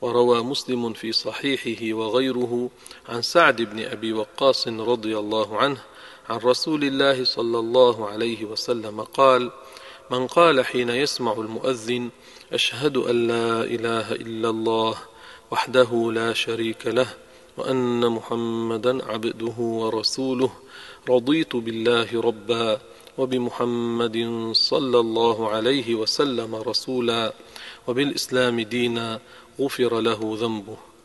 وروى مسلم في صحيحه وغيره عن سعد بن أبي وقاص رضي الله عنه عن رسول الله صلى الله عليه وسلم قال من قال حين يسمع المؤذن أشهد أن لا إله إلا الله وحده لا شريك له وأن محمدا عبده ورسوله رضيت بالله ربا وبمحمد صلى الله عليه وسلم رسولا وبالإسلام دينا غفر له ذنبه.